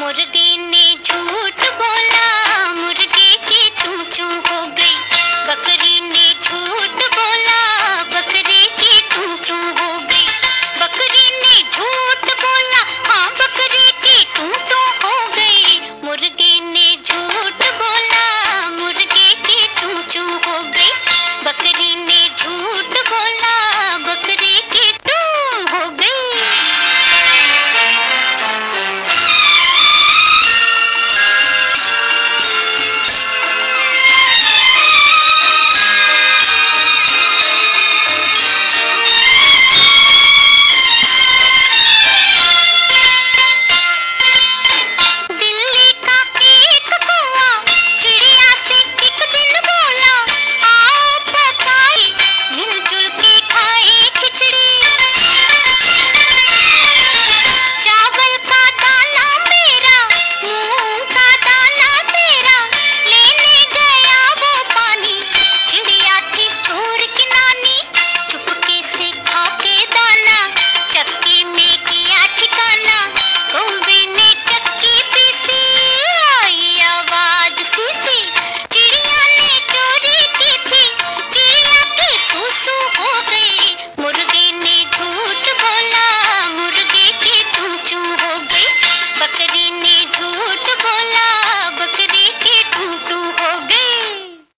um ah da da